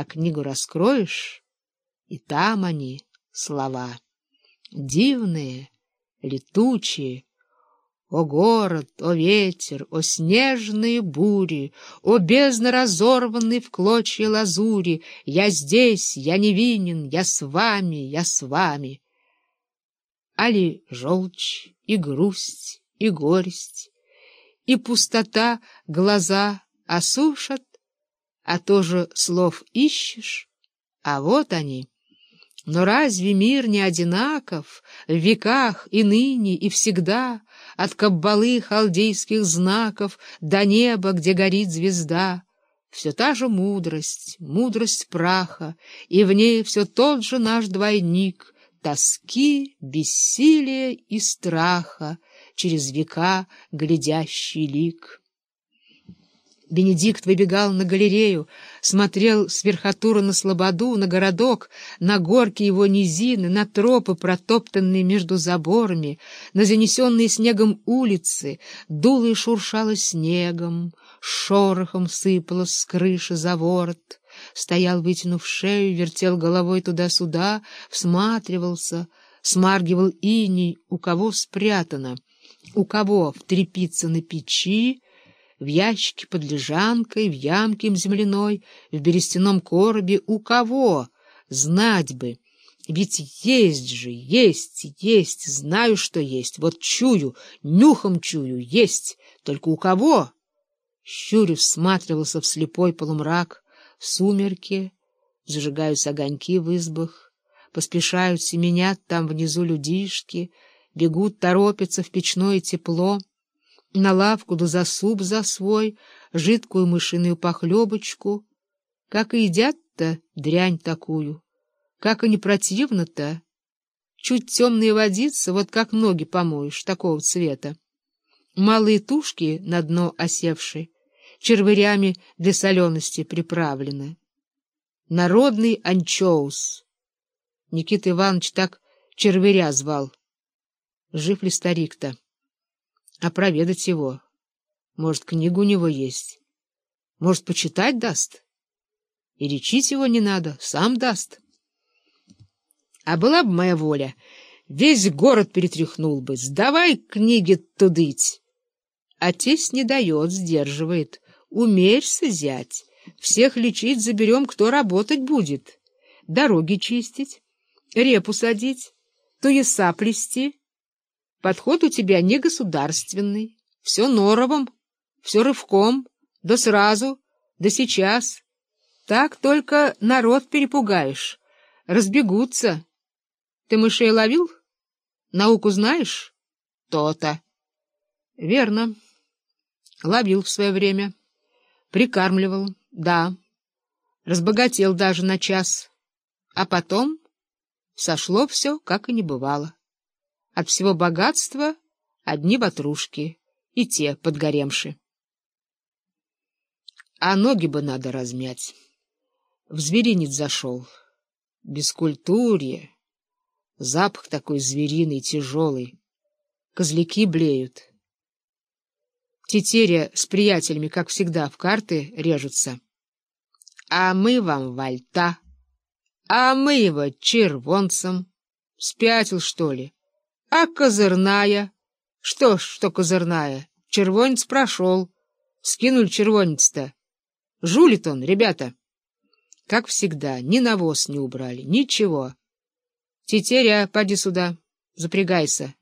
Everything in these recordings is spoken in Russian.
а книгу раскроешь, и там они, слова, дивные, летучие, о город, о ветер, о снежные бури, О бездна разорванный в клочья лазури, Я здесь, я невинен, я с вами, я с вами. Али желчь и грусть и горесть, И пустота глаза осушат, А тоже слов ищешь, а вот они. Но разве мир не одинаков в веках и ныне, и всегда, от каббалы халдейских знаков до неба, где горит звезда? Все та же мудрость, мудрость праха, и в ней все тот же наш двойник — тоски, бессилия и страха, через века глядящий лик. Бенедикт выбегал на галерею, смотрел с верхотура на слободу, на городок, на горки его низины, на тропы, протоптанные между заборами, на занесенные снегом улицы, дуло и шуршало снегом, шорохом сыпало с крыши за ворот. Стоял, вытянув шею, вертел головой туда-сюда, всматривался, смаргивал иней, у кого спрятано, у кого в трепице на печи, в ящике под лежанкой, в ямке земляной, в берестяном коробе. У кого? Знать бы. Ведь есть же, есть, есть, знаю, что есть. Вот чую, нюхом чую, есть. Только у кого? Щурю всматривался в слепой полумрак, в сумерки, зажигаются огоньки в избах, поспешают семенят там внизу людишки, бегут, торопятся в печное тепло — на лавку да за суп за свой, жидкую мышиную похлебочку. Как и едят-то дрянь такую, как и не противно-то. Чуть темные водица, вот как ноги помоешь, такого цвета. Малые тушки на дно осевшие, червырями для солености приправлены. Народный анчоус. Никита Иванович так червыря звал. Жив ли старик-то? А проведать его. Может, книгу у него есть. Может, почитать даст. И лечить его не надо, сам даст. А была бы моя воля, весь город перетряхнул бы. Сдавай книги тудыть. Отец не дает, сдерживает. Умеешься, зять. Всех лечить заберем, кто работать будет. Дороги чистить, репу садить, туеса плести — Подход у тебя не государственный, все норовом, все рывком, да сразу, да сейчас. Так только народ перепугаешь, разбегутся. Ты мышей ловил? Науку знаешь? То-то. Верно. Ловил в свое время. Прикармливал, да. Разбогател даже на час. А потом сошло все, как и не бывало. От всего богатства одни ватрушки, и те подгоревши. А ноги бы надо размять. В зверинец зашел. Бескультурье. Запах такой звериный, тяжелый. Козляки блеют. Тетеря с приятелями, как всегда, в карты режутся. А мы вам вальта. А мы его червонцем. Спятил, что ли? А козырная? Что ж, что козырная? Червонец прошел. Скинули червонец-то. Жулит он, ребята. Как всегда, ни навоз не убрали, ничего. Тетеря, поди сюда, запрягайся.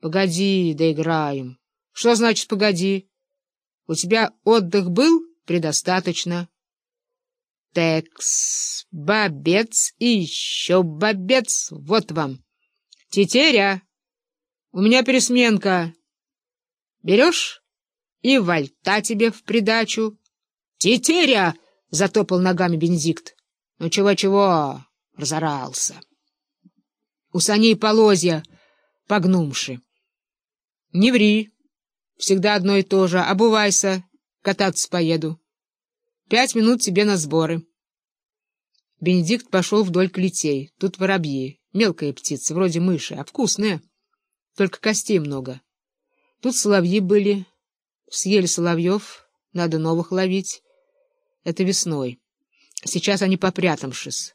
Погоди, доиграем. Что значит погоди? У тебя отдых был? Предостаточно. Текс, бобец и еще бобец. Вот вам. Тетеря! У меня пересменка. Берешь? И вальта тебе в придачу. Тетеря! — затопал ногами Бенедикт. Ну чего-чего, разорался. У саней полозья, погнумши. Не ври, всегда одно и то же. Обувайся, кататься поеду. Пять минут тебе на сборы. Бенедикт пошел вдоль клетей. Тут воробьи, мелкая птица, вроде мыши, а вкусная. Только костей много. Тут соловьи были. Съели соловьев, надо новых ловить. Это весной. Сейчас они попрятамшись.